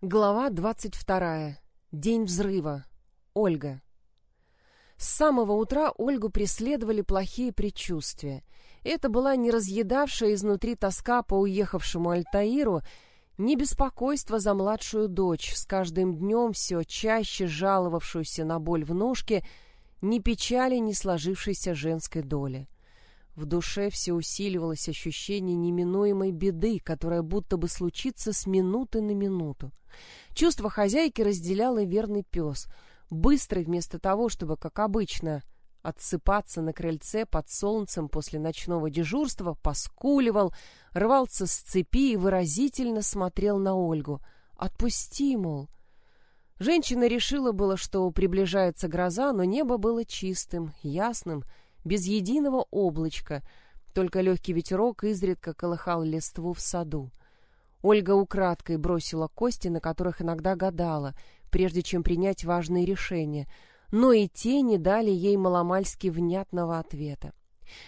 Глава 22. День взрыва. Ольга. С самого утра Ольгу преследовали плохие предчувствия. Это была не разъедавшая изнутри тоска по уехавшему Альтаиру, не беспокойство за младшую дочь, с каждым днем все чаще жаловавшуюся на боль в ножке, ни печали, ни сложившейся женской доли. В душе все усиливалось ощущение неминуемой беды, которая будто бы случится с минуты на минуту. Чувство хозяйки разделял и верный пес. Быстрый, вместо того, чтобы, как обычно, отсыпаться на крыльце под солнцем после ночного дежурства, поскуливал, рвался с цепи и выразительно смотрел на Ольгу. «Отпусти, мол!» Женщина решила было, что приближается гроза, но небо было чистым, ясным, без единого облачка, только легкий ветерок изредка колыхал листву в саду. Ольга украдкой бросила кости, на которых иногда гадала, прежде чем принять важные решения, но и те не дали ей маломальски внятного ответа.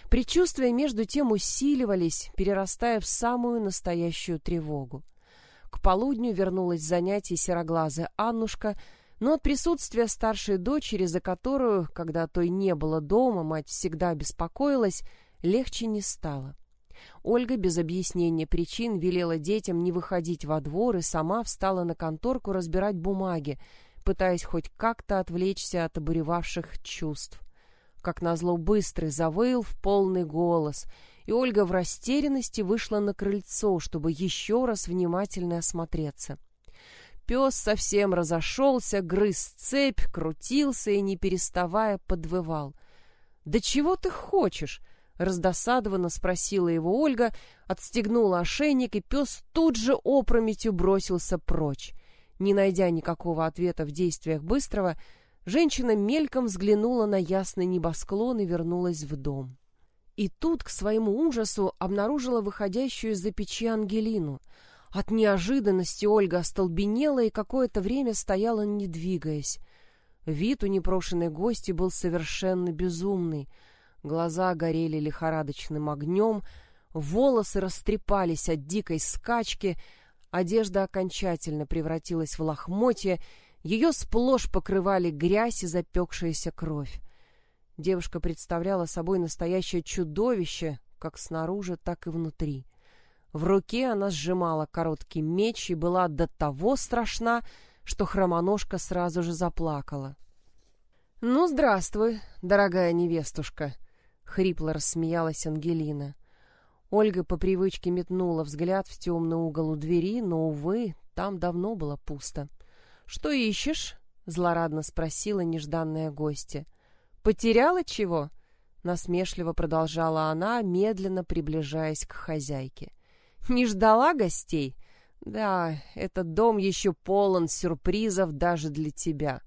Предчувствия между тем усиливались, перерастая в самую настоящую тревогу. К полудню вернулась с занятий сероглазая Аннушка, но от присутствия старшей дочери, за которую, когда той не было дома, мать всегда беспокоилась, легче не стало. Ольга без объяснения причин велела детям не выходить во двор и сама встала на конторку разбирать бумаги, пытаясь хоть как-то отвлечься от обуревавших чувств. Как назло быстрый завыл в полный голос, и Ольга в растерянности вышла на крыльцо, чтобы еще раз внимательно осмотреться. Пес совсем разошелся, грыз цепь, крутился и, не переставая, подвывал. «Да чего ты хочешь?» Раздосадованно спросила его Ольга, отстегнула ошейник, и пес тут же опрометью бросился прочь. Не найдя никакого ответа в действиях Быстрого, женщина мельком взглянула на ясный небосклон и вернулась в дом. И тут, к своему ужасу, обнаружила выходящую из-за печи Ангелину. От неожиданности Ольга остолбенела и какое-то время стояла, не двигаясь. Вид у непрошенной гости был совершенно безумный — Глаза горели лихорадочным огнем, волосы растрепались от дикой скачки, одежда окончательно превратилась в лохмотье, ее сплошь покрывали грязь и запекшаяся кровь. Девушка представляла собой настоящее чудовище, как снаружи, так и внутри. В руке она сжимала короткий меч и была до того страшна, что хромоножка сразу же заплакала. «Ну, здравствуй, дорогая невестушка!» хрипло рассмеялась Ангелина. Ольга по привычке метнула взгляд в темный угол у двери, но, увы, там давно было пусто. «Что ищешь?» — злорадно спросила нежданная гостья. «Потеряла чего?» — насмешливо продолжала она, медленно приближаясь к хозяйке. «Не ждала гостей?» «Да, этот дом еще полон сюрпризов даже для тебя.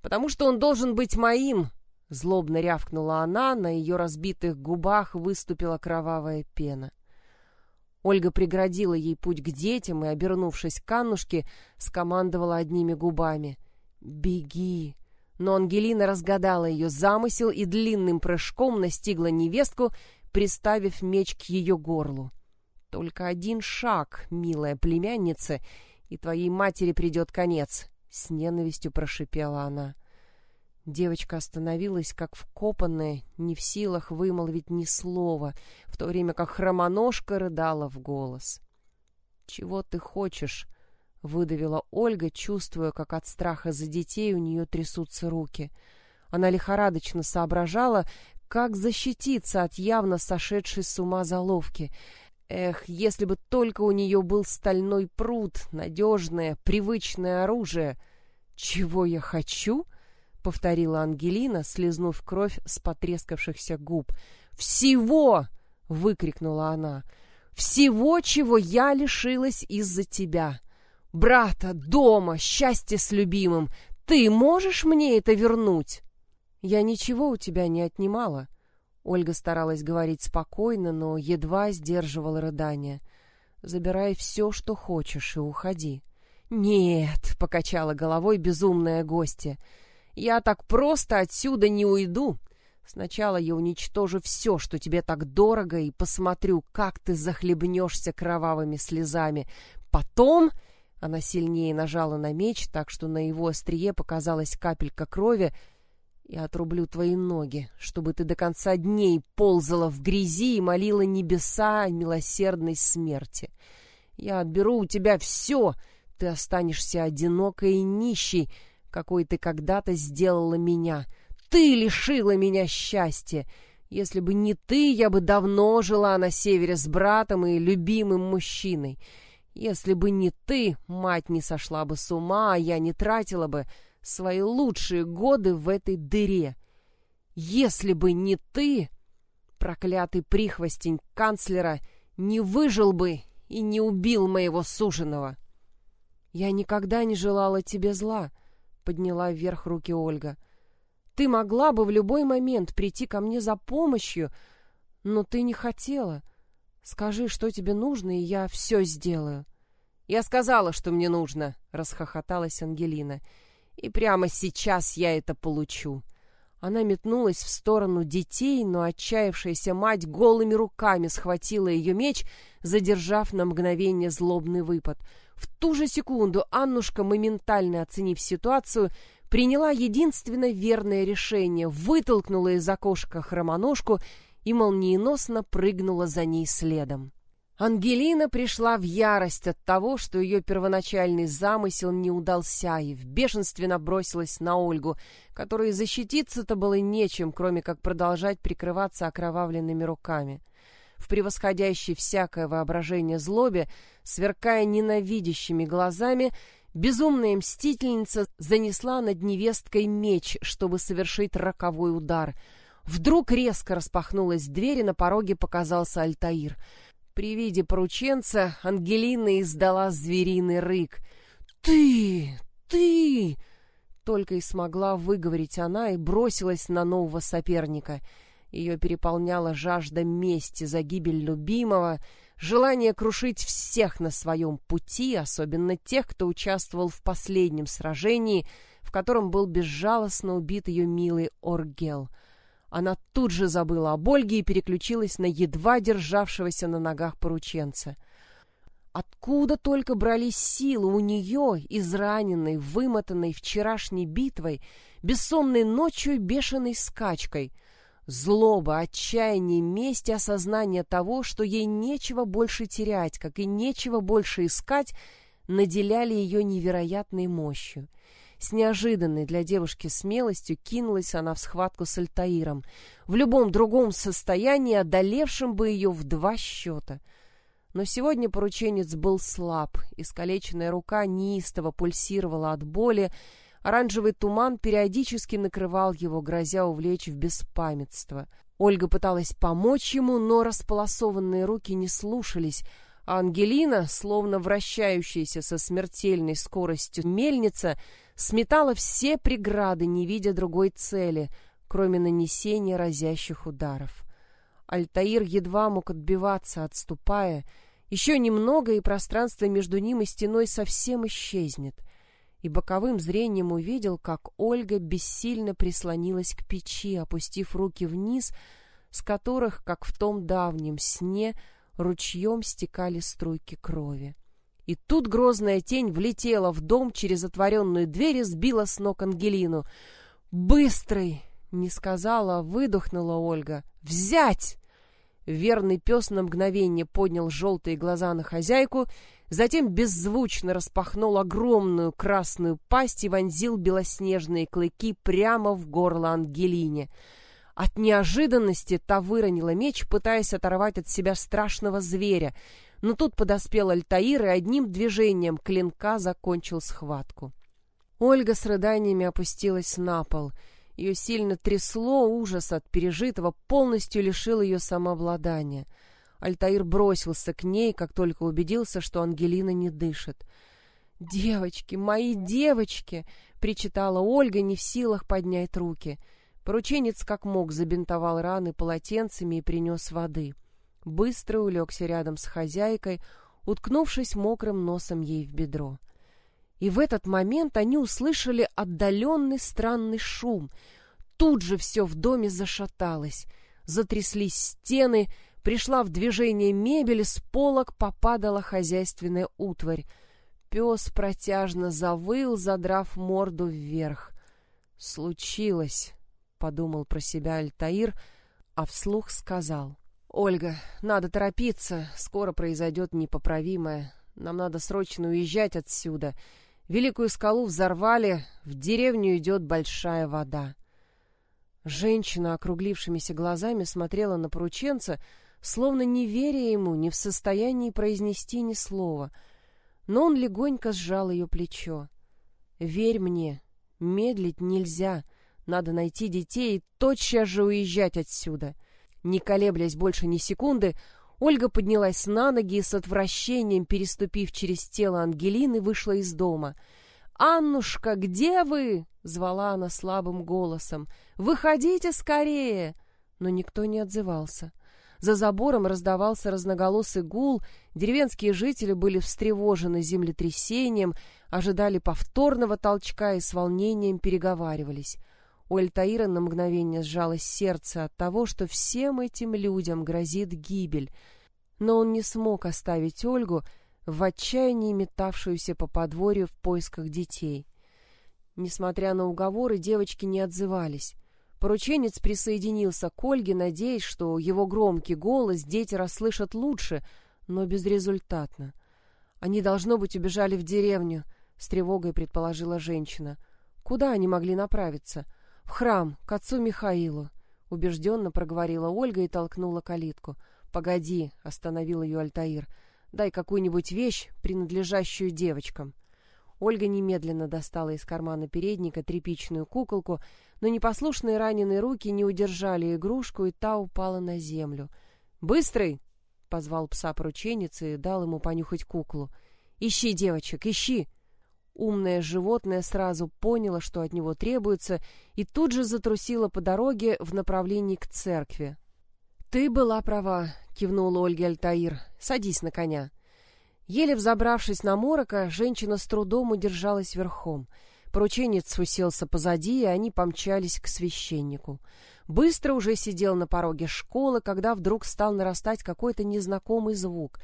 Потому что он должен быть моим, Злобно рявкнула она, на ее разбитых губах выступила кровавая пена. Ольга преградила ей путь к детям и, обернувшись к Аннушке, скомандовала одними губами. «Беги!» Но Ангелина разгадала ее замысел и длинным прыжком настигла невестку, приставив меч к ее горлу. «Только один шаг, милая племянница, и твоей матери придет конец!» — с ненавистью прошипела она. Девочка остановилась, как вкопанная, не в силах вымолвить ни слова, в то время как хромоножка рыдала в голос. «Чего ты хочешь?» — выдавила Ольга, чувствуя, как от страха за детей у нее трясутся руки. Она лихорадочно соображала, как защититься от явно сошедшей с ума заловки. Эх, если бы только у нее был стальной пруд, надежное, привычное оружие. «Чего я хочу?» — повторила Ангелина, слезнув кровь с потрескавшихся губ. «Всего!» — выкрикнула она. «Всего, чего я лишилась из-за тебя! Брата, дома, счастье с любимым! Ты можешь мне это вернуть?» «Я ничего у тебя не отнимала». Ольга старалась говорить спокойно, но едва сдерживала рыдания. «Забирай все, что хочешь, и уходи». «Нет», — покачала головой безумная гостья, — я так просто отсюда не уйду. Сначала я уничтожу все, что тебе так дорого, и посмотрю, как ты захлебнешься кровавыми слезами. Потом...» Она сильнее нажала на меч, так что на его острие показалась капелька крови. «Я отрублю твои ноги, чтобы ты до конца дней ползала в грязи и молила небеса о милосердной смерти. Я отберу у тебя все, ты останешься одинокой и нищей, какой ты когда-то сделала меня. Ты лишила меня счастья. Если бы не ты, я бы давно жила на севере с братом и любимым мужчиной». Если бы не ты, мать не сошла бы с ума, а я не тратила бы свои лучшие годы в этой дыре. Если бы не ты, проклятый прихвостень канцлера, не выжил бы и не убил моего суженого. Я никогда не желала тебе зла, подняла вверх руки Ольга. Ты могла бы в любой момент прийти ко мне за помощью, но ты не хотела. Скажи, что тебе нужно, и я все сделаю. Я сказала, что мне нужно, расхохоталась Ангелина. И прямо сейчас я это получу. Она метнулась в сторону детей, но отчаявшаяся мать голыми руками схватила ее меч, задержав на мгновение злобный выпад. В ту же секунду Аннушка, моментально оценив ситуацию, приняла единственно верное решение, вытолкнула из окошка хромоножку и молниеносно прыгнула за ней следом. Ангелина пришла в ярость от того, что ее первоначальный замысел не удался, и в бешенстве набросилась на Ольгу, которой защититься-то было нечем, кроме как продолжать прикрываться окровавленными руками. В превосходящей всякое воображение злобе, сверкая ненавидящими глазами, безумная мстительница занесла над невесткой меч, чтобы совершить роковой удар — Вдруг резко распахнулась дверь, и на пороге показался Альтаир. При виде порученца Ангелина издала звериный рык. «Ты! Ты!» Только и смогла выговорить она и бросилась на нового соперника. Ее переполняла жажда мести за гибель любимого, желание крушить всех на своем пути, особенно тех, кто участвовал в последнем сражении, в котором был безжалостно убит ее милый Оргел — она тут же забыла об Ольге и переключилась на едва державшегося на ногах порученца. Откуда только брались силы у нее, израненной, вымотанной вчерашней битвой, бессонной ночью бешеной скачкой? Злоба, отчаяние, месть и осознание того, что ей нечего больше терять, как и нечего больше искать, наделяли ее невероятной мощью — с неожиданной для девушки смелостью кинулась она в схватку с Альтаиром, в любом другом состоянии одолевшим бы ее в два счета. Но сегодня порученец был слаб, искалеченная рука неистово пульсировала от боли, оранжевый туман периодически накрывал его, грозя увлечь в беспамятство. Ольга пыталась помочь ему, но располосованные руки не слушались, а Ангелина, словно вращающаяся со смертельной скоростью мельница, сметала все преграды, не видя другой цели, кроме нанесения разящих ударов. Альтаир едва мог отбиваться, отступая. Еще немного, и пространство между ним и стеной совсем исчезнет. И боковым зрением увидел, как Ольга бессильно прислонилась к печи, опустив руки вниз, с которых, как в том давнем сне, ручьем стекали струйки крови. И тут грозная тень влетела в дом через отворенную дверь и сбила с ног Ангелину. «Быстрый!» — не сказала, выдохнула Ольга. «Взять!» Верный пес на мгновение поднял желтые глаза на хозяйку, затем беззвучно распахнул огромную красную пасть и вонзил белоснежные клыки прямо в горло Ангелине. От неожиданности та выронила меч, пытаясь оторвать от себя страшного зверя — но тут подоспел Альтаир и одним движением клинка закончил схватку. Ольга с рыданиями опустилась на пол. Ее сильно трясло, ужас от пережитого полностью лишил ее самообладания. Альтаир бросился к ней, как только убедился, что Ангелина не дышит. «Девочки, мои девочки!» — причитала Ольга, не в силах поднять руки. Порученец как мог забинтовал раны полотенцами и принес воды быстро улегся рядом с хозяйкой, уткнувшись мокрым носом ей в бедро. И в этот момент они услышали отдаленный странный шум. Тут же все в доме зашаталось, затряслись стены, пришла в движение мебель, с полок попадала хозяйственная утварь. пес протяжно завыл, задрав морду вверх. «Случилось», — подумал про себя Альтаир, а вслух сказал. «Ольга, надо торопиться, скоро произойдет непоправимое. Нам надо срочно уезжать отсюда. Великую скалу взорвали, в деревню идет большая вода». Женщина округлившимися глазами смотрела на порученца, словно не веря ему, не в состоянии произнести ни слова. Но он легонько сжал ее плечо. «Верь мне, медлить нельзя. Надо найти детей и тотчас же уезжать отсюда». Не колеблясь больше ни секунды, Ольга поднялась на ноги и с отвращением, переступив через тело Ангелины, вышла из дома — «Аннушка, где вы?» — звала она слабым голосом. «Выходите скорее!» Но никто не отзывался. За забором раздавался разноголосый гул, деревенские жители были встревожены землетрясением, ожидали повторного толчка и с волнением переговаривались. У Эльтаира на мгновение сжалось сердце от того, что всем этим людям грозит гибель. Но он не смог оставить Ольгу, в отчаянии метавшуюся по подворью в поисках детей. Несмотря на уговоры, девочки не отзывались. Порученец присоединился к Ольге, надеясь, что его громкий голос дети расслышат лучше, но безрезультатно. «Они, должно быть, убежали в деревню», — с тревогой предположила женщина. «Куда они могли направиться?» «В храм, к отцу Михаилу», — убежденно проговорила Ольга и толкнула калитку. «Погоди», — остановил ее Альтаир, — Дай какую-нибудь вещь, принадлежащую девочкам. Ольга немедленно достала из кармана передника тряпичную куколку, но непослушные раненые руки не удержали игрушку, и та упала на землю. «Быстрый!» — позвал пса порученец и дал ему понюхать куклу. «Ищи девочек, ищи!» Умное животное сразу поняло, что от него требуется, и тут же затрусило по дороге в направлении к церкви. «Ты была права», — кивнула Ольга Альтаир. «Садись на коня». Еле взобравшись на морока, женщина с трудом удержалась верхом. Порученец уселся позади, и они помчались к священнику. Быстро уже сидел на пороге школы, когда вдруг стал нарастать какой-то незнакомый звук.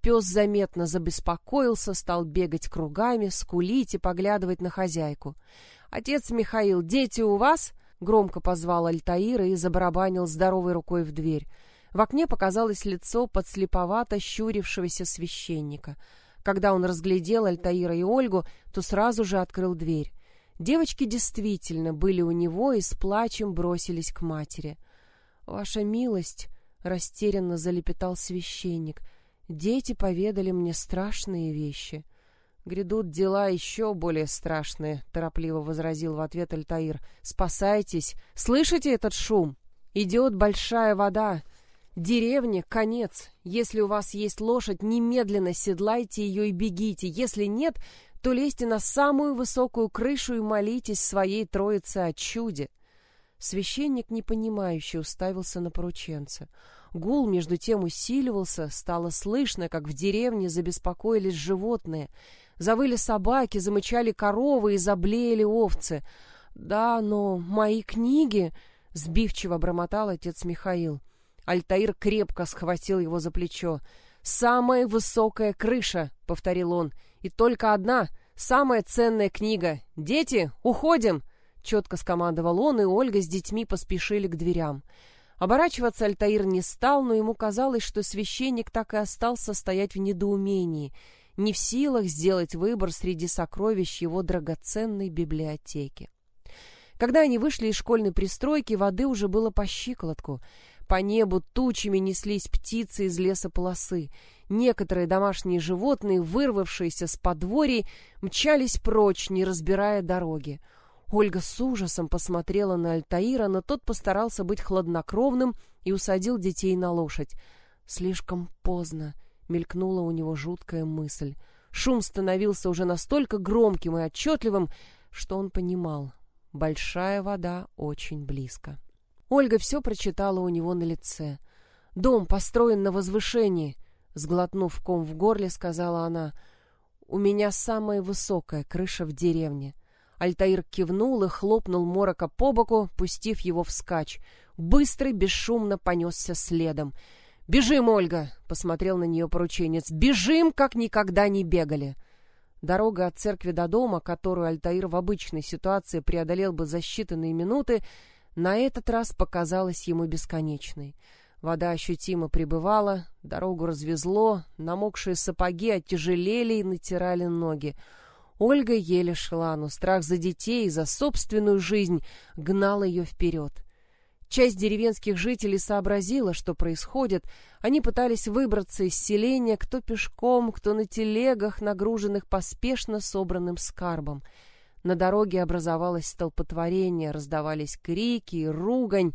Пес заметно забеспокоился, стал бегать кругами, скулить и поглядывать на хозяйку. «Отец Михаил, дети у вас?» Громко позвал Альтаира и забарабанил здоровой рукой в дверь. В окне показалось лицо подслеповато щурившегося священника. Когда он разглядел Альтаира и Ольгу, то сразу же открыл дверь. Девочки действительно были у него и с плачем бросились к матери. «Ваша милость!» — растерянно залепетал священник. «Дети поведали мне страшные вещи». «Грядут дела еще более страшные», — торопливо возразил в ответ Альтаир. «Спасайтесь! Слышите этот шум? Идет большая вода. Деревня — конец. Если у вас есть лошадь, немедленно седлайте ее и бегите. Если нет, то лезьте на самую высокую крышу и молитесь своей троице о чуде». Священник, непонимающе, уставился на порученца. Гул между тем усиливался, стало слышно, как в деревне забеспокоились животные — Завыли собаки, замычали коровы и заблеяли овцы. «Да, но мои книги...» — сбивчиво бормотал отец Михаил. Альтаир крепко схватил его за плечо. «Самая высокая крыша», — повторил он, — «и только одна, самая ценная книга. Дети, уходим!» Четко скомандовал он, и Ольга с детьми поспешили к дверям. Оборачиваться Альтаир не стал, но ему казалось, что священник так и остался стоять в недоумении — не в силах сделать выбор среди сокровищ его драгоценной библиотеки. Когда они вышли из школьной пристройки, воды уже было по щиколотку. По небу тучами неслись птицы из лесополосы. Некоторые домашние животные, вырвавшиеся с подворий, мчались прочь, не разбирая дороги. Ольга с ужасом посмотрела на Альтаира, но тот постарался быть хладнокровным и усадил детей на лошадь. Слишком поздно мелькнула у него жуткая мысль. Шум становился уже настолько громким и отчетливым, что он понимал. Большая вода очень близко. Ольга все прочитала у него на лице. «Дом построен на возвышении», — сглотнув ком в горле, сказала она. «У меня самая высокая крыша в деревне». Альтаир кивнул и хлопнул Морока по боку, пустив его вскачь. Быстрый, бесшумно понесся следом — «Бежим, Ольга!» — посмотрел на нее порученец. «Бежим, как никогда не бегали!» Дорога от церкви до дома, которую Альтаир в обычной ситуации преодолел бы за считанные минуты, на этот раз показалась ему бесконечной. Вода ощутимо прибывала, дорогу развезло, намокшие сапоги оттяжелели и натирали ноги. Ольга еле шла, но страх за детей и за собственную жизнь гнал ее вперед. Часть деревенских жителей сообразила, что происходит. Они пытались выбраться из селения, кто пешком, кто на телегах, нагруженных поспешно собранным скарбом. На дороге образовалось столпотворение, раздавались крики и ругань.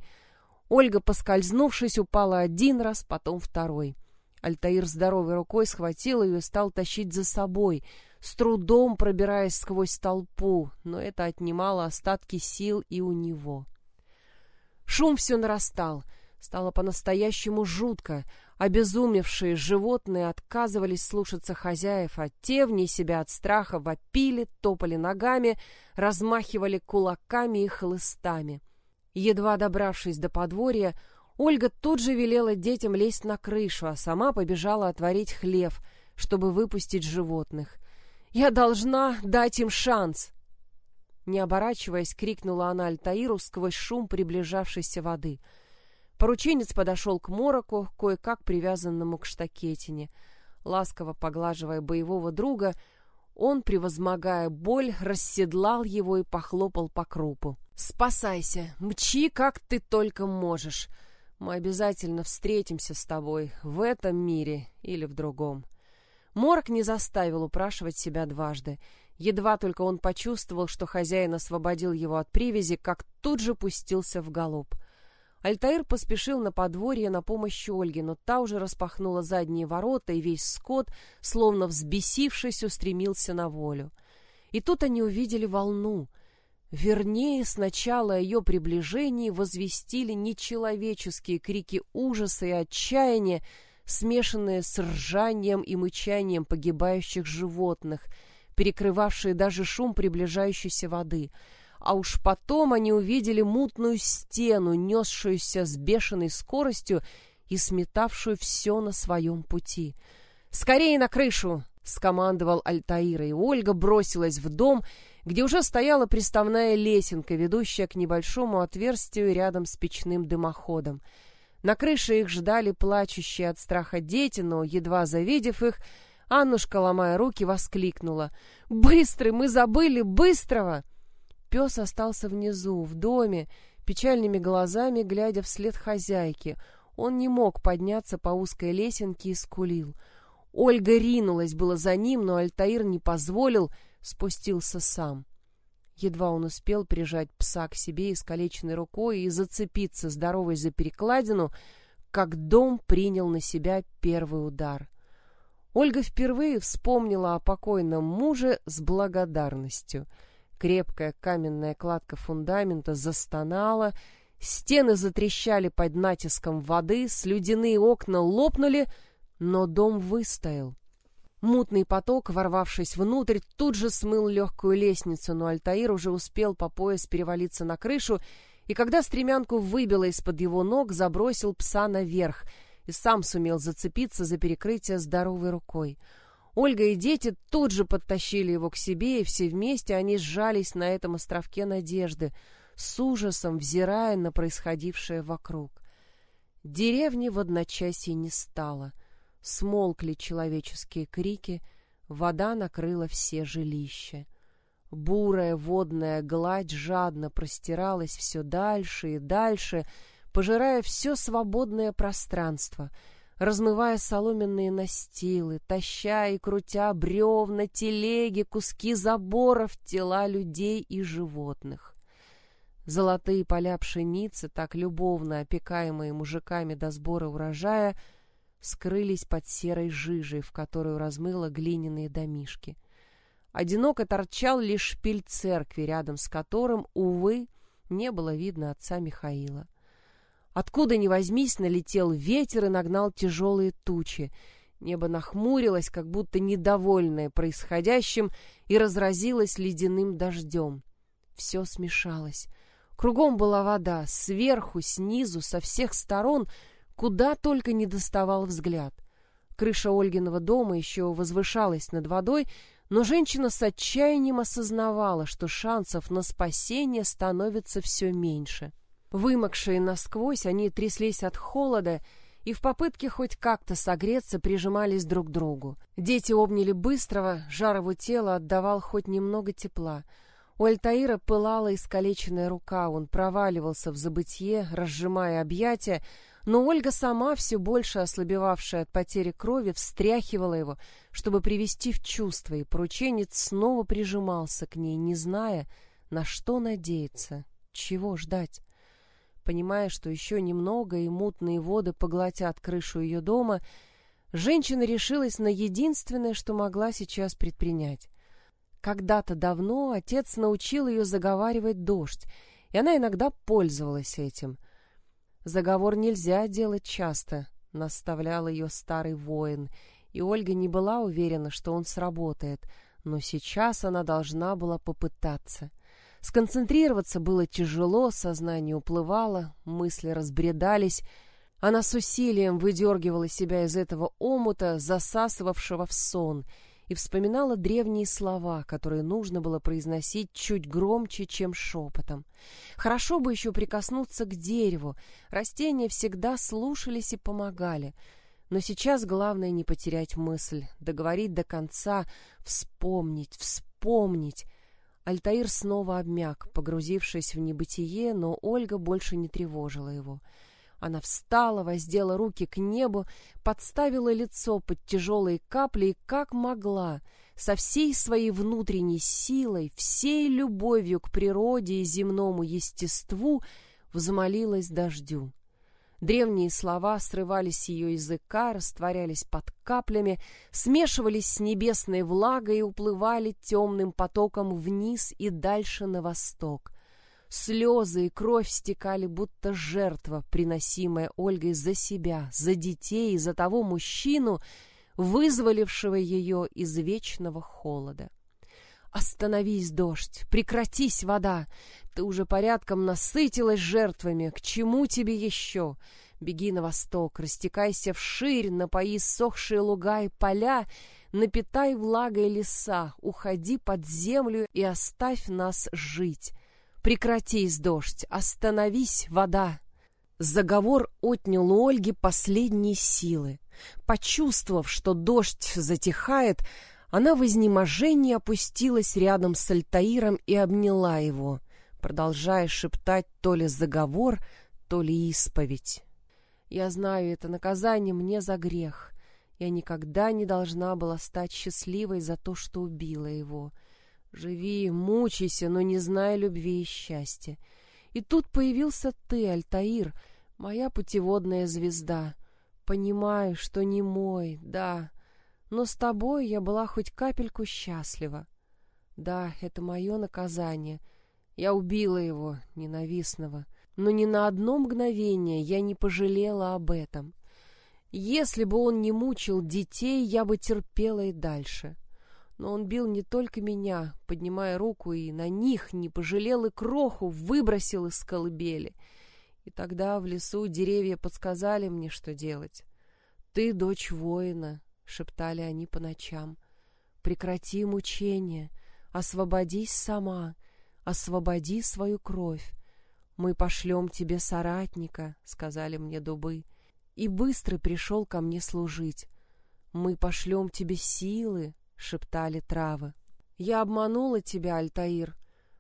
Ольга, поскользнувшись, упала один раз, потом второй. Альтаир здоровой рукой схватил ее и стал тащить за собой, с трудом пробираясь сквозь толпу, но это отнимало остатки сил и у него. Шум все нарастал. Стало по-настоящему жутко. Обезумевшие животные отказывались слушаться хозяев, а те, вне себя от страха, вопили, топали ногами, размахивали кулаками и хлыстами. Едва добравшись до подворья, Ольга тут же велела детям лезть на крышу, а сама побежала отворить хлев, чтобы выпустить животных. «Я должна дать им шанс!» Не оборачиваясь, крикнула она Альтаиру сквозь шум приближавшейся воды. Порученец подошел к мороку, кое-как привязанному к штакетине. Ласково поглаживая боевого друга, он, превозмогая боль, расседлал его и похлопал по крупу. «Спасайся! Мчи, как ты только можешь! Мы обязательно встретимся с тобой в этом мире или в другом». Морок не заставил упрашивать себя дважды — Едва только он почувствовал, что хозяин освободил его от привязи, как тут же пустился в галоп. Альтаир поспешил на подворье на помощь Ольге, но та уже распахнула задние ворота, и весь скот, словно взбесившись, устремился на волю. И тут они увидели волну. Вернее, сначала о ее приближении возвестили нечеловеческие крики ужаса и отчаяния, смешанные с ржанием и мычанием погибающих животных — перекрывавшие даже шум приближающейся воды. А уж потом они увидели мутную стену, несшуюся с бешеной скоростью и сметавшую все на своем пути. «Скорее на крышу!» — скомандовал Альтаира, и Ольга бросилась в дом, где уже стояла приставная лесенка, ведущая к небольшому отверстию рядом с печным дымоходом. На крыше их ждали плачущие от страха дети, но, едва завидев их, Аннушка, ломая руки, воскликнула. «Быстрый! Мы забыли! Быстрого!» Пес остался внизу, в доме, печальными глазами, глядя вслед хозяйки. Он не мог подняться по узкой лесенке и скулил. Ольга ринулась было за ним, но Альтаир не позволил, спустился сам. Едва он успел прижать пса к себе искалеченной рукой и зацепиться здоровой за перекладину, как дом принял на себя первый удар. Ольга впервые вспомнила о покойном муже с благодарностью. Крепкая каменная кладка фундамента застонала, стены затрещали под натиском воды, слюдяные окна лопнули, но дом выстоял. Мутный поток, ворвавшись внутрь, тут же смыл легкую лестницу, но Альтаир уже успел по пояс перевалиться на крышу, и когда стремянку выбило из-под его ног, забросил пса наверх — и сам сумел зацепиться за перекрытие здоровой рукой. Ольга и дети тут же подтащили его к себе, и все вместе они сжались на этом островке надежды, с ужасом взирая на происходившее вокруг. Деревни в одночасье не стало. Смолкли человеческие крики, вода накрыла все жилища. Бурая водная гладь жадно простиралась все дальше и дальше, пожирая все свободное пространство, размывая соломенные настилы, таща и крутя бревна, телеги, куски заборов, тела людей и животных. Золотые поля пшеницы, так любовно опекаемые мужиками до сбора урожая, скрылись под серой жижей, в которую размыло глиняные домишки. Одиноко торчал лишь шпиль церкви, рядом с которым, увы, не было видно отца Михаила. Откуда ни возьмись, налетел ветер и нагнал тяжелые тучи. Небо нахмурилось, как будто недовольное происходящим, и разразилось ледяным дождем. Все смешалось. Кругом была вода, сверху, снизу, со всех сторон, куда только не доставал взгляд. Крыша Ольгиного дома еще возвышалась над водой, Но женщина с отчаянием осознавала, что шансов на спасение становится все меньше. Вымокшие насквозь, они тряслись от холода и в попытке хоть как-то согреться прижимались друг к другу. Дети обняли быстрого, жар тела отдавал хоть немного тепла. У Альтаира пылала искалеченная рука, он проваливался в забытье, разжимая объятия, но Ольга сама, все больше ослабевавшая от потери крови, встряхивала его, чтобы привести в чувство, и порученец снова прижимался к ней, не зная, на что надеяться, чего ждать. Понимая, что еще немного и мутные воды поглотят крышу ее дома, женщина решилась на единственное, что могла сейчас предпринять. Когда-то давно отец научил ее заговаривать дождь, и она иногда пользовалась этим — Заговор нельзя делать часто, наставлял ее старый воин, и Ольга не была уверена, что он сработает, но сейчас она должна была попытаться. Сконцентрироваться было тяжело, сознание уплывало, мысли разбредались. Она с усилием выдергивала себя из этого омута, засасывавшего в сон — и вспоминала древние слова, которые нужно было произносить чуть громче, чем шепотом. Хорошо бы еще прикоснуться к дереву, растения всегда слушались и помогали. Но сейчас главное не потерять мысль, договорить до конца, вспомнить, вспомнить. Альтаир снова обмяк, погрузившись в небытие, но Ольга больше не тревожила его — она встала, воздела руки к небу, подставила лицо под тяжелые капли и, как могла, со всей своей внутренней силой, всей любовью к природе и земному естеству, взмолилась дождю. Древние слова срывались с ее языка, растворялись под каплями, смешивались с небесной влагой и уплывали темным потоком вниз и дальше на восток. Слезы и кровь стекали, будто жертва, приносимая Ольгой за себя, за детей, за того мужчину, вызволившего ее из вечного холода. «Остановись, дождь! Прекратись, вода! Ты уже порядком насытилась жертвами. К чему тебе еще? Беги на восток, растекайся вширь, напои сохшие луга и поля, напитай влагой леса, уходи под землю и оставь нас жить. Прекратись, дождь, остановись, вода. Заговор отнял у Ольги последние силы. Почувствовав, что дождь затихает, она в изнеможении опустилась рядом с Альтаиром и обняла его, продолжая шептать то ли заговор, то ли исповедь. «Я знаю, это наказание мне за грех. Я никогда не должна была стать счастливой за то, что убила его. Живи, мучайся, но не знай любви и счастья. И тут появился ты, Альтаир, моя путеводная звезда. Понимаю, что не мой, да, но с тобой я была хоть капельку счастлива. Да, это мое наказание. Я убила его, ненавистного, но ни на одно мгновение я не пожалела об этом. Если бы он не мучил детей, я бы терпела и дальше. Но он бил не только меня, поднимая руку, и на них не пожалел и кроху, выбросил из колыбели. И тогда в лесу деревья подсказали мне, что делать. «Ты дочь воина», — шептали они по ночам. «Прекрати мучения, освободись сама, освободи свою кровь. Мы пошлем тебе соратника», — сказали мне дубы, и быстро пришел ко мне служить. «Мы пошлем тебе силы, — шептали травы. «Я обманула тебя, Альтаир.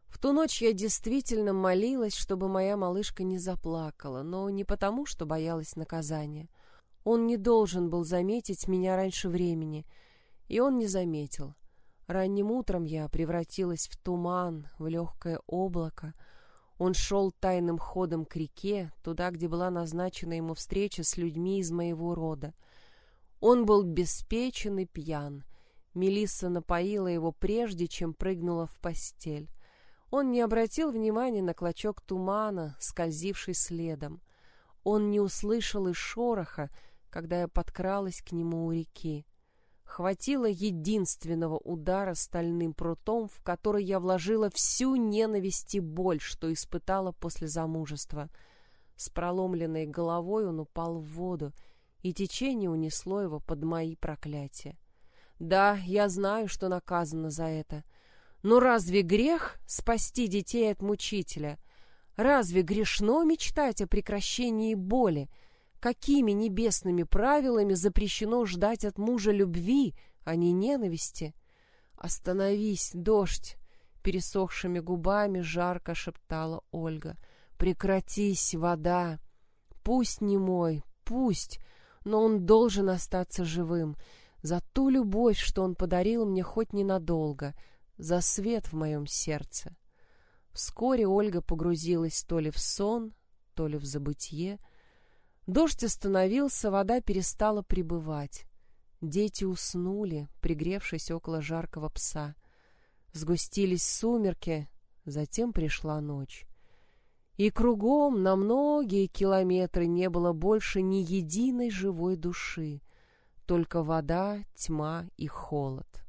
В ту ночь я действительно молилась, чтобы моя малышка не заплакала, но не потому, что боялась наказания. Он не должен был заметить меня раньше времени, и он не заметил. Ранним утром я превратилась в туман, в легкое облако. Он шел тайным ходом к реке, туда, где была назначена ему встреча с людьми из моего рода. Он был беспечен и пьян, Мелисса напоила его прежде, чем прыгнула в постель. Он не обратил внимания на клочок тумана, скользивший следом. Он не услышал и шороха, когда я подкралась к нему у реки. Хватило единственного удара стальным прутом, в который я вложила всю ненависть и боль, что испытала после замужества. С проломленной головой он упал в воду, и течение унесло его под мои проклятия. Да, я знаю, что наказано за это. Но разве грех спасти детей от мучителя? Разве грешно мечтать о прекращении боли? Какими небесными правилами запрещено ждать от мужа любви, а не ненависти? Остановись, дождь! Пересохшими губами жарко шептала Ольга. Прекратись, вода! Пусть не мой, пусть, но он должен остаться живым. За ту любовь, что он подарил мне хоть ненадолго, за свет в моем сердце. Вскоре Ольга погрузилась то ли в сон, то ли в забытье. Дождь остановился, вода перестала прибывать. Дети уснули, пригревшись около жаркого пса. Сгустились сумерки, затем пришла ночь. И кругом на многие километры не было больше ни единой живой души, только вода, тьма и холод.